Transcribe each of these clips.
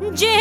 যে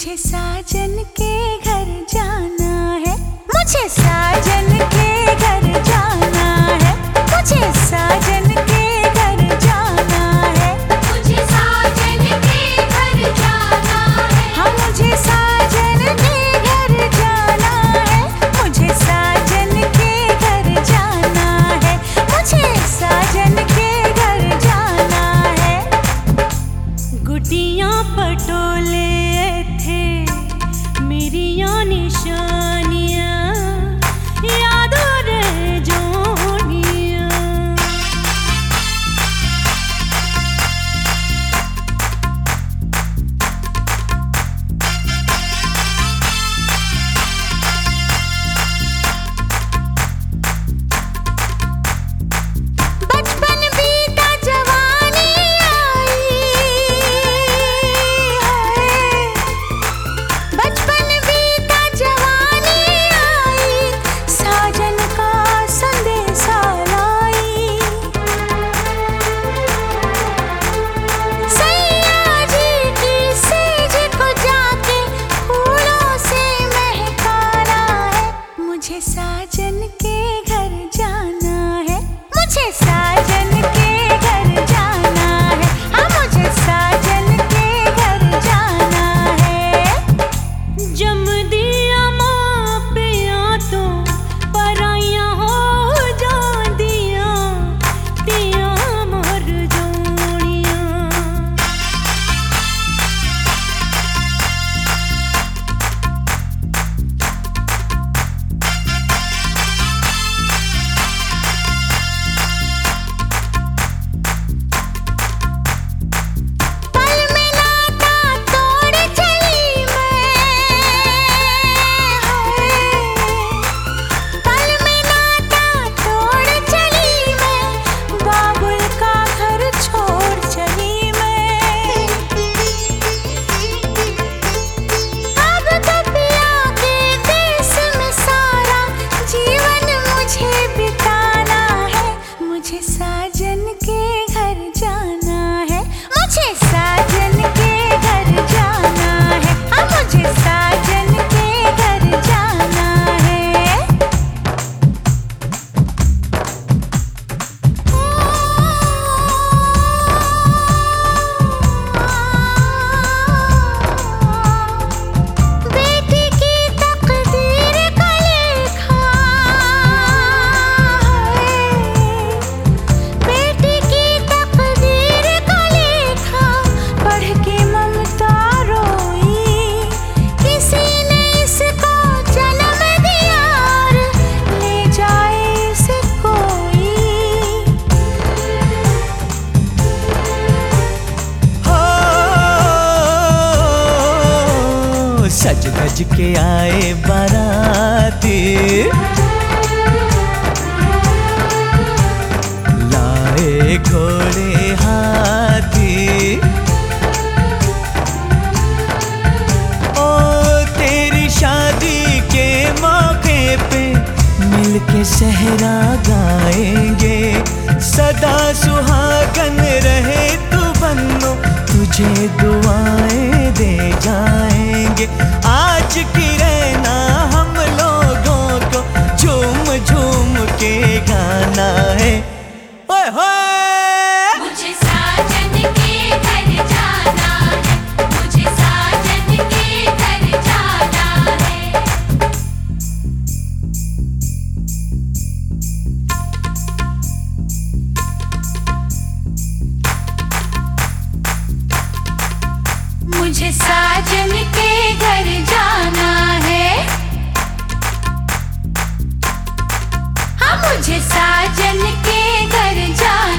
मुझे साजन के घर जाना है। मुझे सज धज के आए बाराती। लाए घोड़े हाथी। ओ, तेरी शादी के मौके पे मिलके सहरा गाएँगे। सदा सुहागन रहे तू बनो तुझे दुआएँ दे जाए। जाएँगे आज की रहना हम लोगों को झूम झूम के गाना है। ओए होए मुझे साजन के घर जाना है। हाँ मुझे साजन के घर जाना